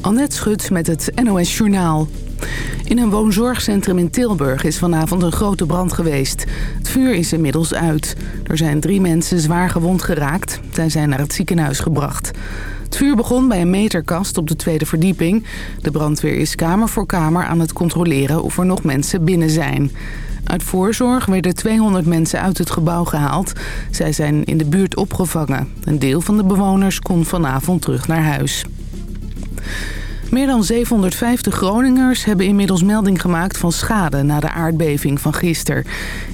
Annette Schut met het NOS Journaal. In een woonzorgcentrum in Tilburg is vanavond een grote brand geweest. Het vuur is inmiddels uit. Er zijn drie mensen zwaar gewond geraakt. Zij zijn naar het ziekenhuis gebracht. Het vuur begon bij een meterkast op de tweede verdieping. De brandweer is kamer voor kamer aan het controleren of er nog mensen binnen zijn. Uit voorzorg werden 200 mensen uit het gebouw gehaald. Zij zijn in de buurt opgevangen. Een deel van de bewoners kon vanavond terug naar huis. Meer dan 750 Groningers hebben inmiddels melding gemaakt van schade na de aardbeving van gisteren.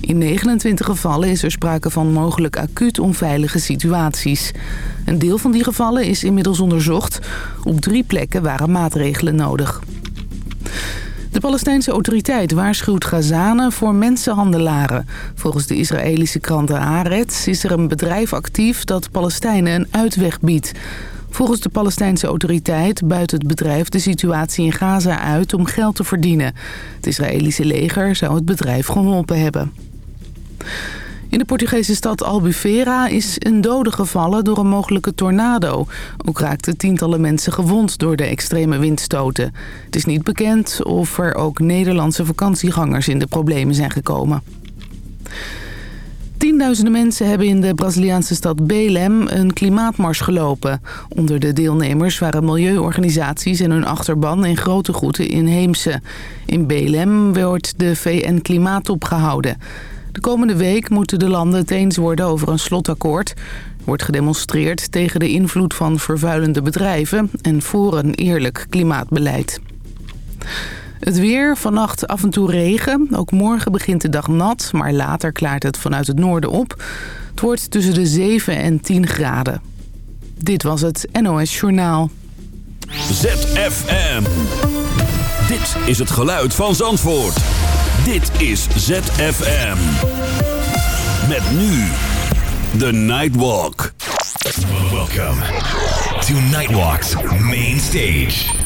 In 29 gevallen is er sprake van mogelijk acuut onveilige situaties. Een deel van die gevallen is inmiddels onderzocht. Op drie plekken waren maatregelen nodig. De Palestijnse autoriteit waarschuwt Gazanen voor mensenhandelaren. Volgens de Israëlische krant Haaretz is er een bedrijf actief dat Palestijnen een uitweg biedt. Volgens de Palestijnse autoriteit buit het bedrijf de situatie in Gaza uit om geld te verdienen. Het Israëlische leger zou het bedrijf geholpen hebben. In de Portugese stad Albufeira is een dode gevallen door een mogelijke tornado. Ook raakten tientallen mensen gewond door de extreme windstoten. Het is niet bekend of er ook Nederlandse vakantiegangers in de problemen zijn gekomen. Tienduizenden mensen hebben in de Braziliaanse stad Belém een klimaatmars gelopen. Onder de deelnemers waren milieuorganisaties en hun achterban in grote groeten inheemse. In Belém wordt de VN-klimaattop gehouden. De komende week moeten de landen het eens worden over een slotakkoord. Er wordt gedemonstreerd tegen de invloed van vervuilende bedrijven en voor een eerlijk klimaatbeleid. Het weer, vannacht af en toe regen. Ook morgen begint de dag nat, maar later klaart het vanuit het noorden op. Het wordt tussen de 7 en 10 graden. Dit was het NOS Journaal. ZFM. Dit is het geluid van Zandvoort. Dit is ZFM. Met nu The Nightwalk. Welcome to Nightwalk's main stage.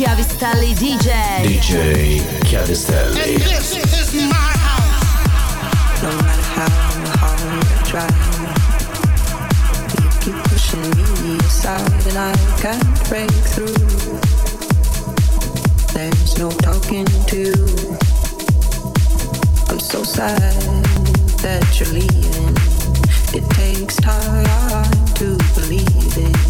Chiavistelli DJ. DJ Chiavistelli. And this is my house. No matter how hard I try, you keep pushing me aside, and I can't break through. There's no talking to. I'm so sad that you're leaving. It takes time to believe it.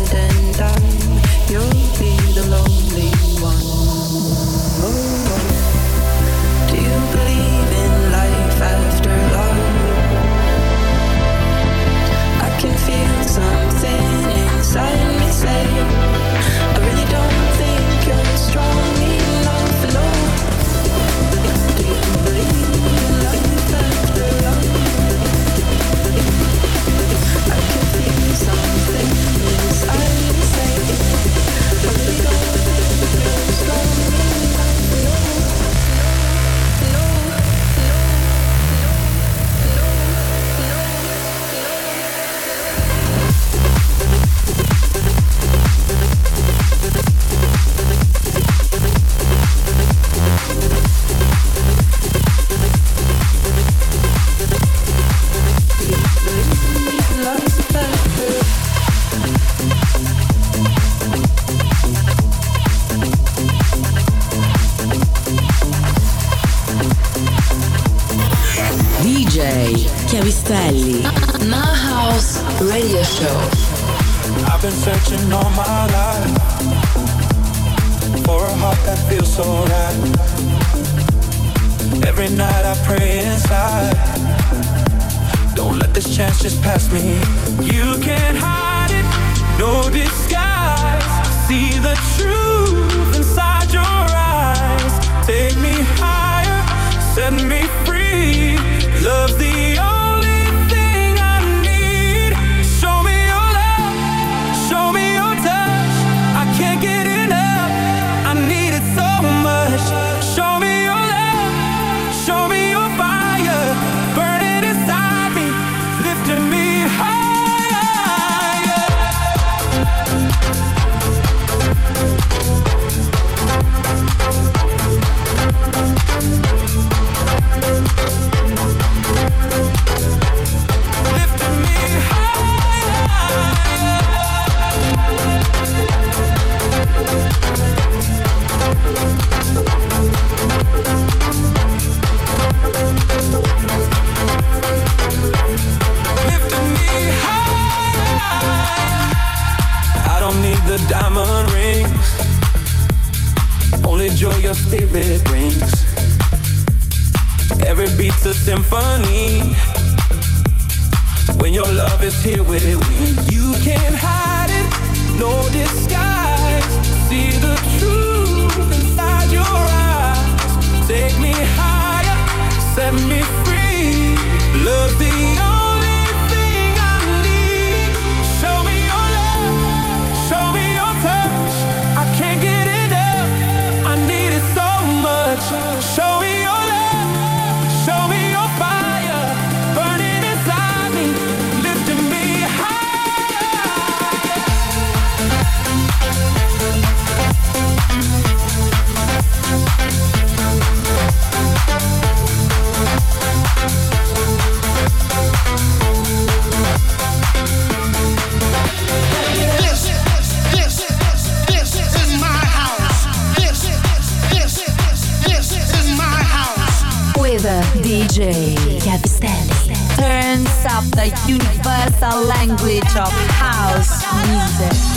Fever DJ Capistelli turns up the universal language of house music.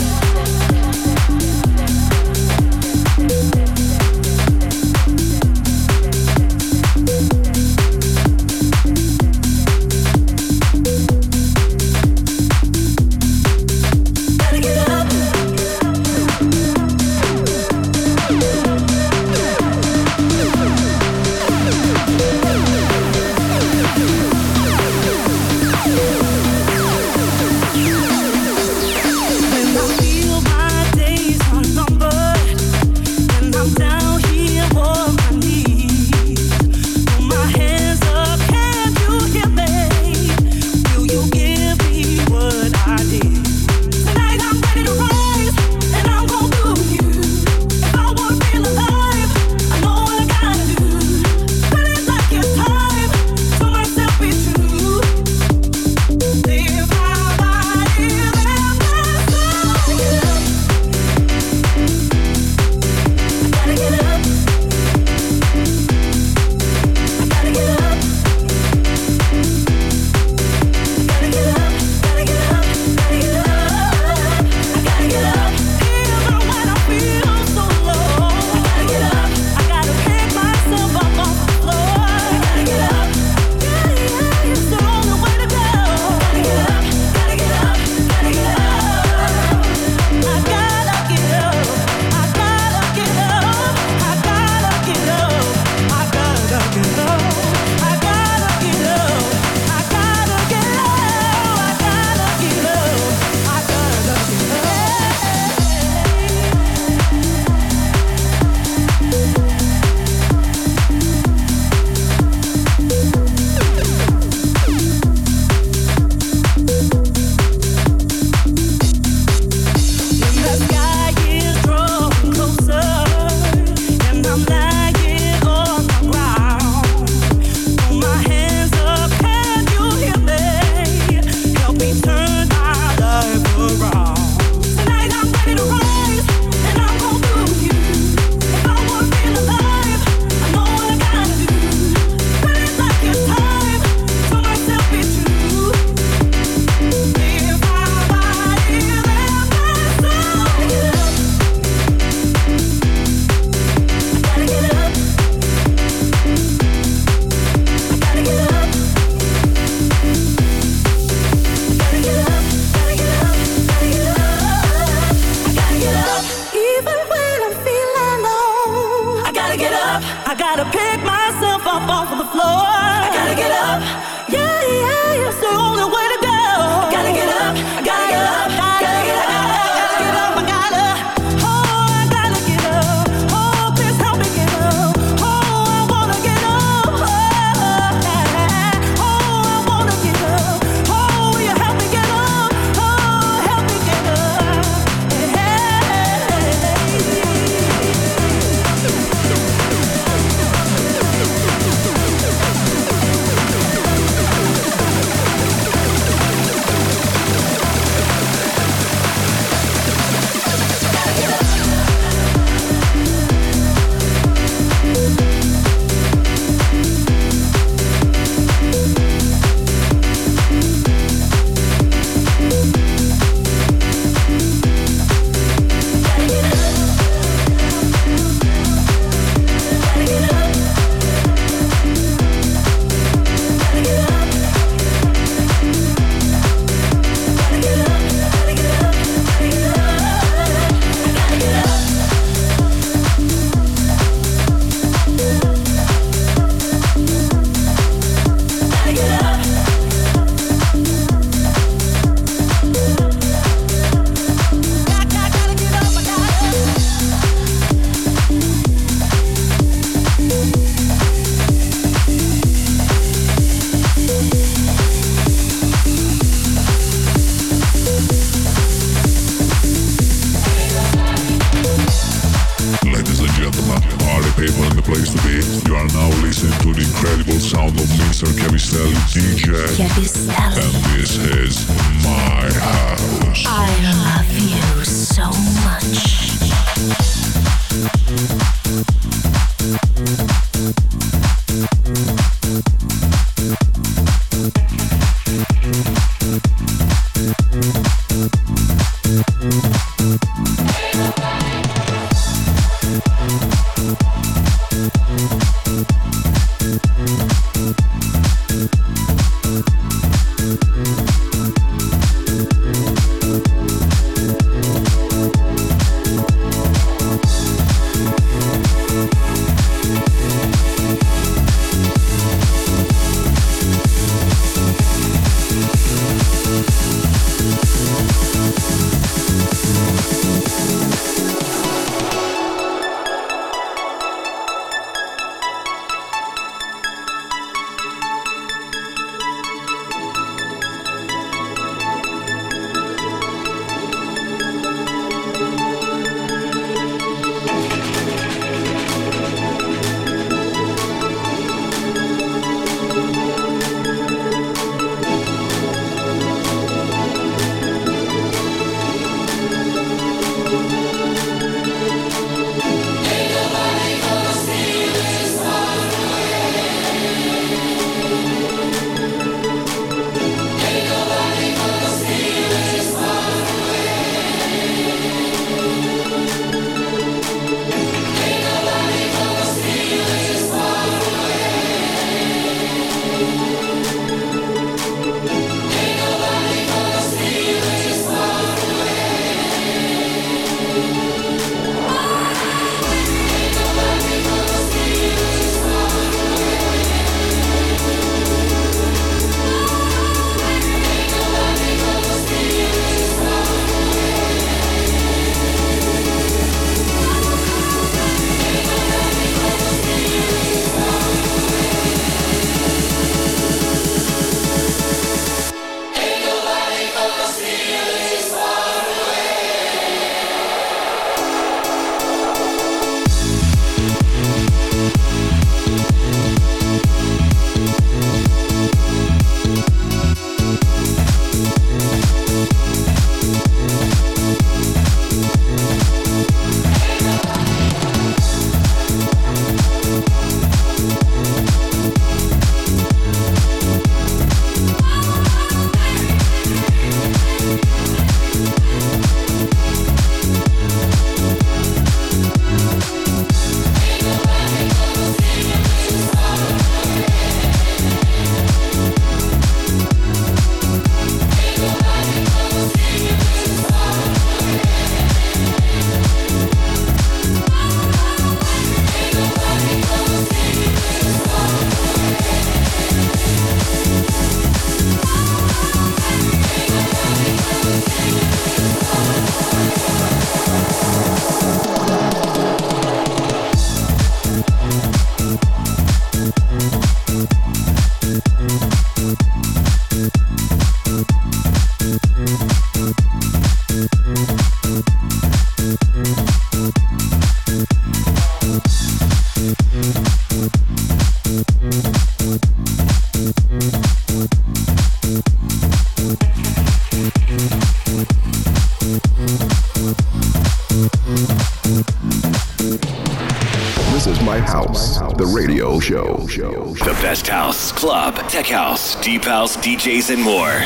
Best house, club, tech house, deep house, DJs, and more.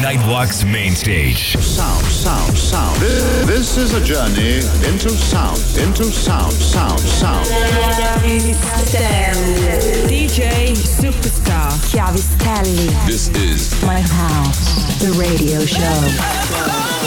Nightwalk's main stage. Sound, sound, sound. This, this is a journey into sound, into sound, sound, sound. DJ Superstar Chiavistelli. This is My house, the radio show.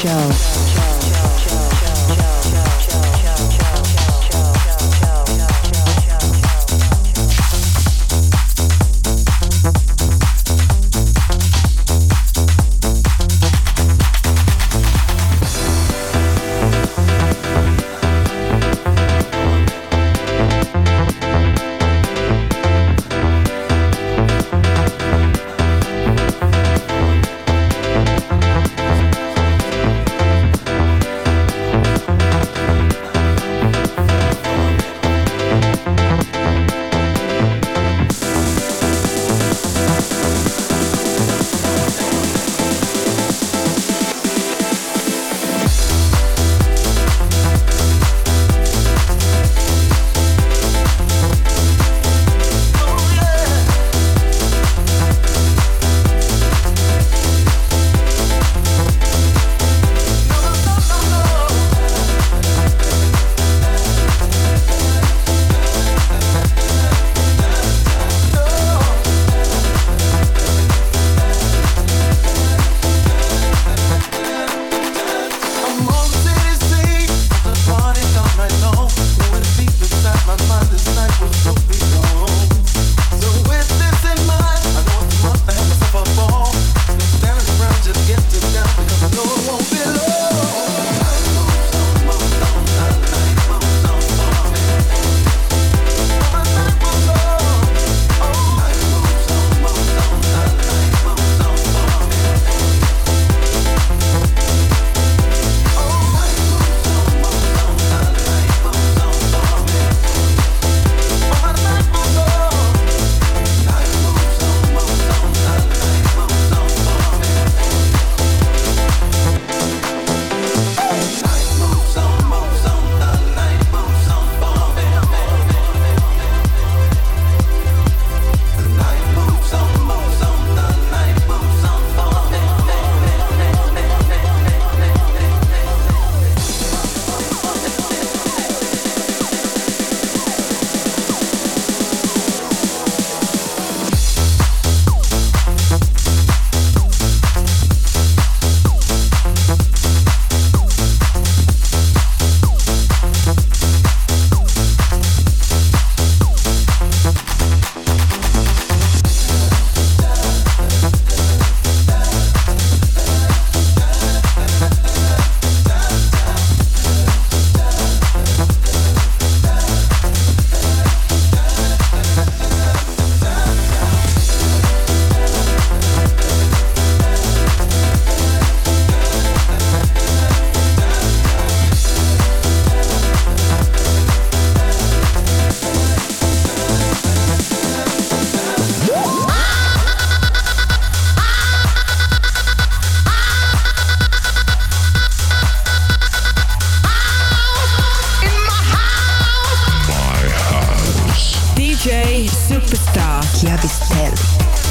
Show. DJ Superstar Chiavistelli.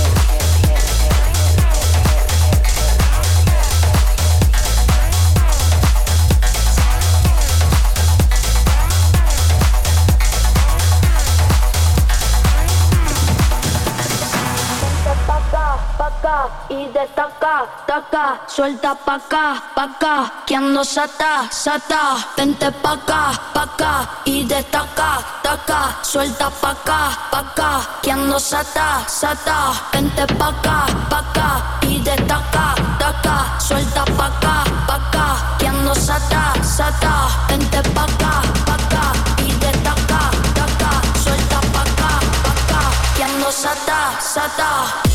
Taca, suelta pa' acá, pa' acá, que ando sata, sata, vente pa' acá, pa' acá, y destaca, taca, suelta pa' acá, pa' acá, que ando sata, sata, vente pa' acá, pa' acá, y destaca, taca, suelta pa' acá, pa' acá, que ando sata, sata, vente pa' acá, taca, suelta acá, pa' sata, sata.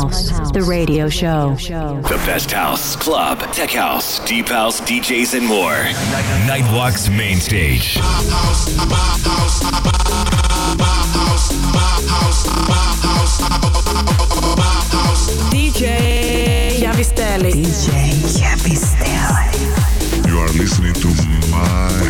House, the radio show. The best house, club, tech house, deep house, DJs, and more. Nightwalk's main stage. DJ Yavistelli. DJ Yavistelli. You are listening to my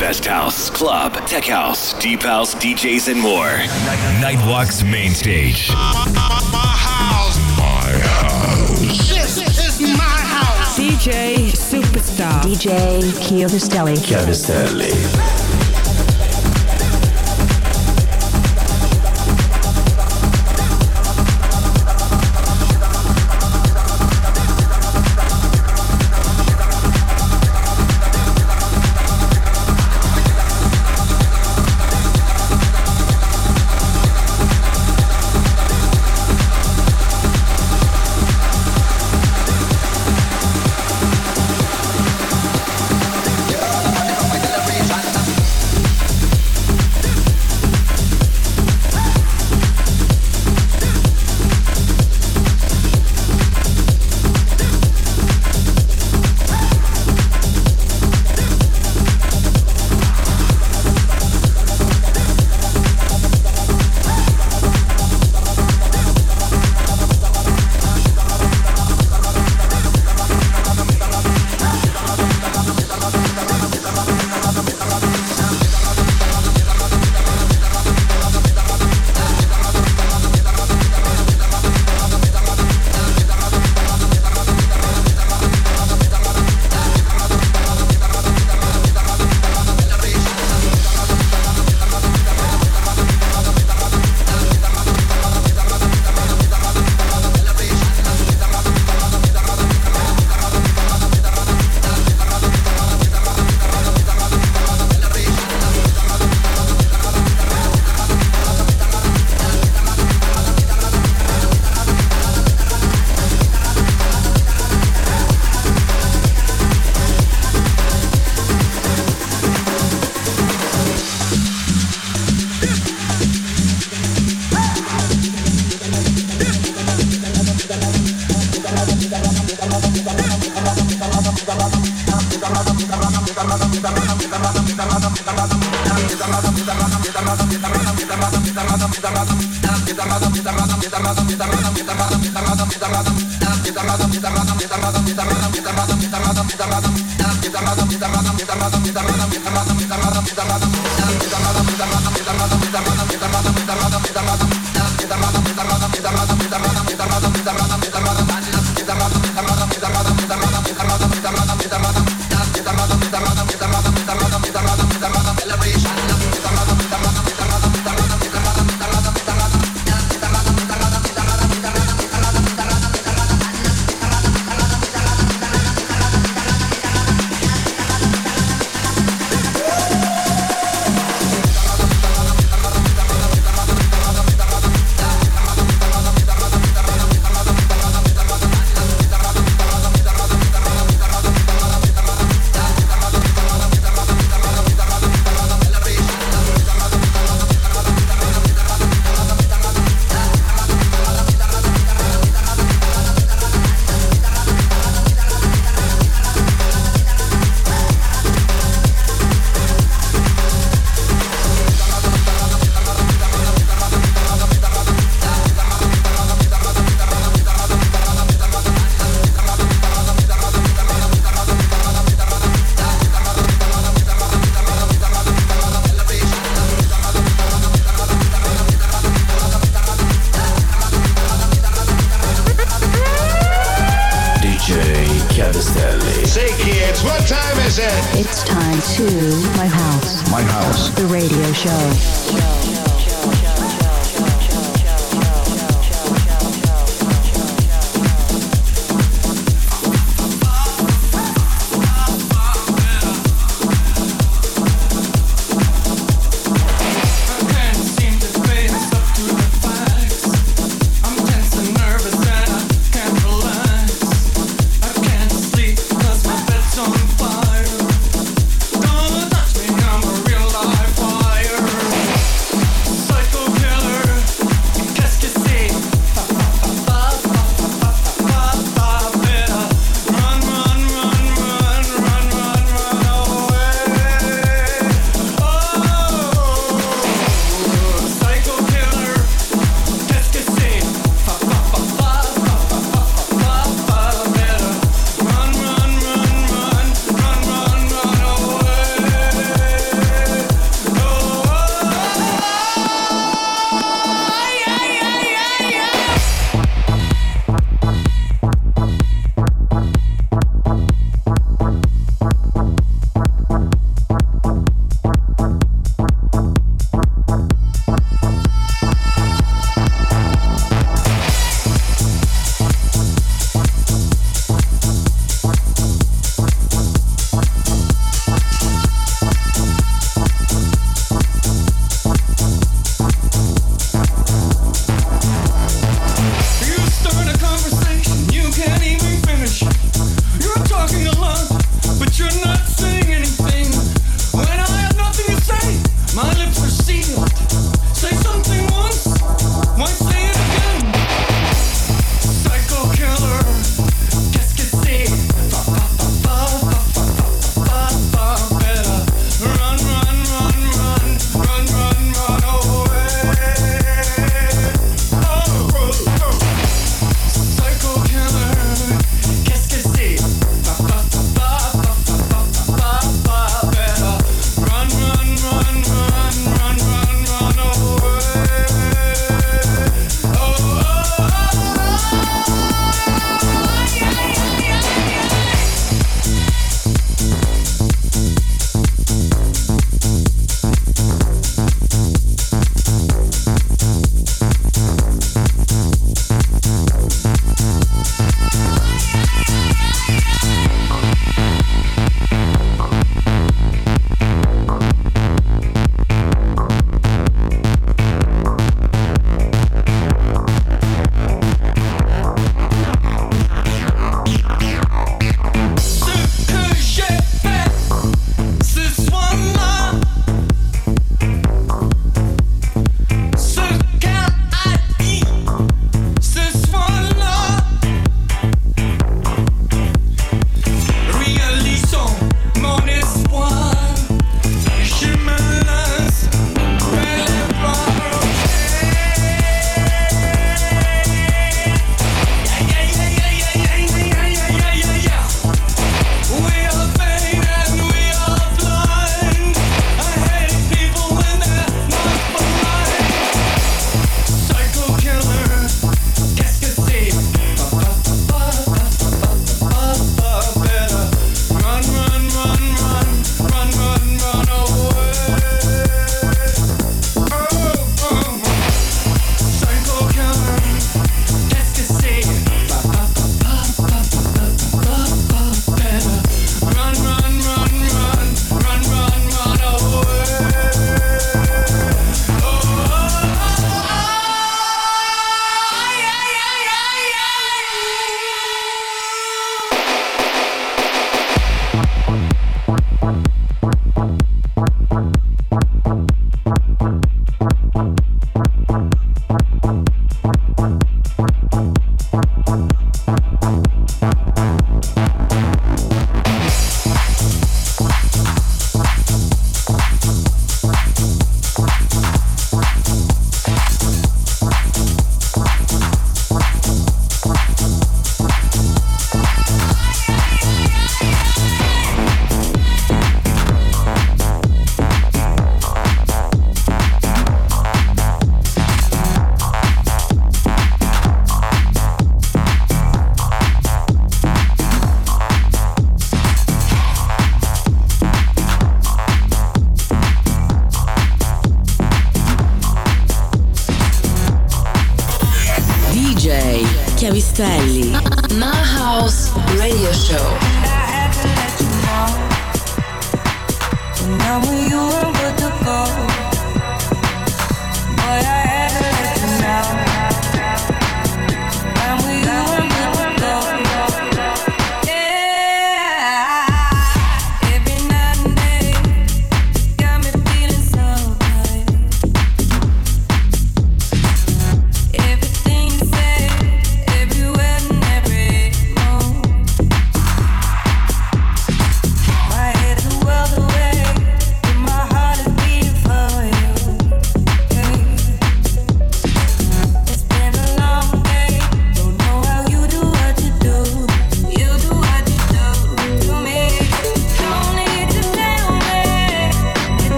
Best house, club, tech house, deep house, DJs, and more. Nightwalk's main stage. My house, my house. This is my house. DJ Superstar. DJ Chiavistelli. Chiavistelli.